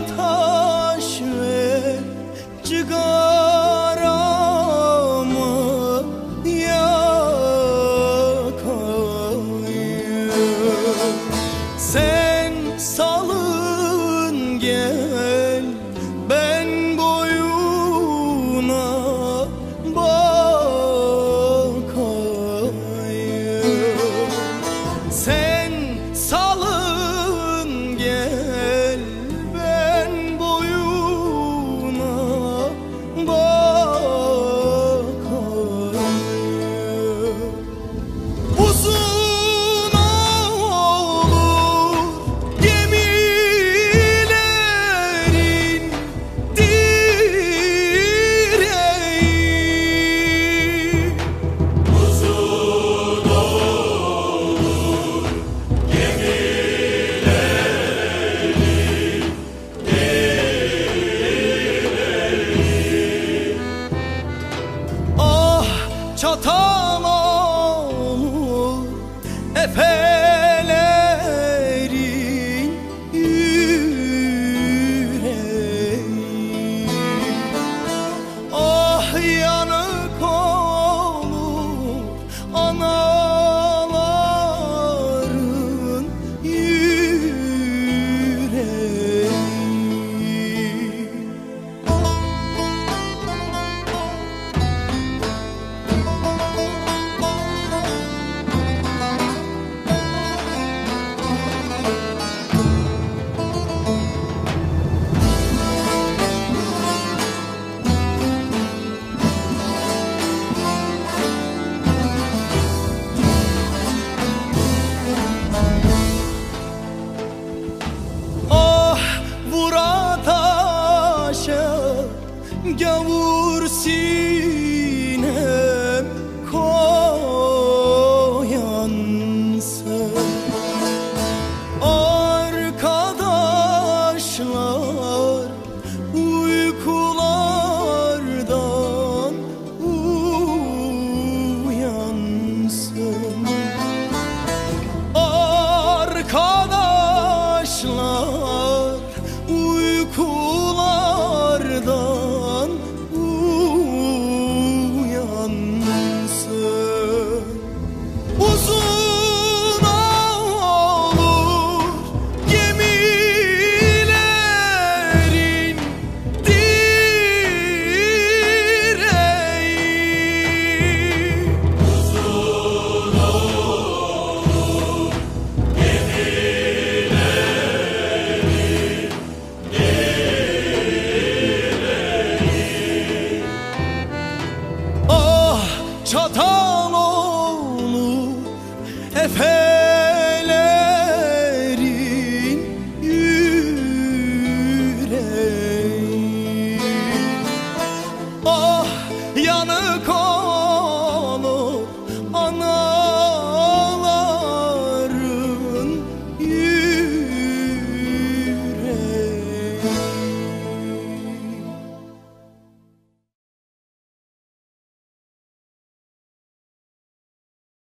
他 gavur sil